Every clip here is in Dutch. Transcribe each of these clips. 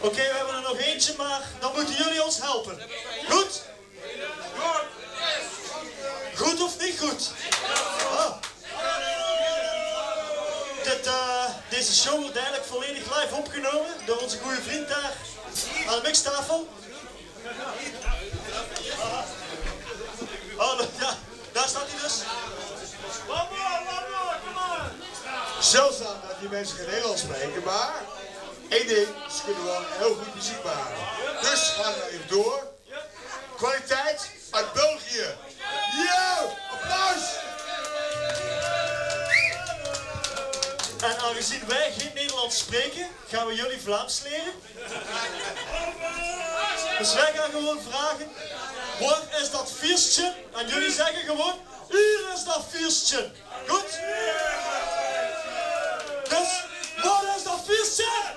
Oké, we hebben er nog eentje, maar dan moeten jullie ons helpen. Goed? Goed of niet goed? Ah. Dit, eh, deze show wordt eigenlijk volledig live opgenomen door onze goede vriend daar aan de mixtafel. Oh, ja, daar staat hij dus. Zeldzaam dat die mensen geen Nederlands spreken, maar één ding, ze kunnen wel heel goed muziek maken. Dus gaan we even door. Kwaliteit uit België. Yo, applaus! En aangezien wij geen Nederlands spreken, gaan we jullie Vlaams leren. Dus wij gaan gewoon vragen, waar is dat feestje? En jullie zeggen gewoon, hier is dat feestje. Goed? Dus, waar is dat feestje?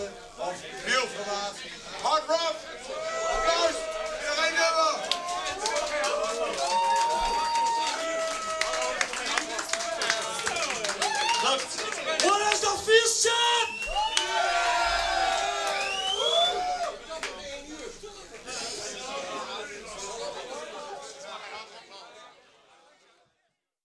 dansen of heel. Hard rock!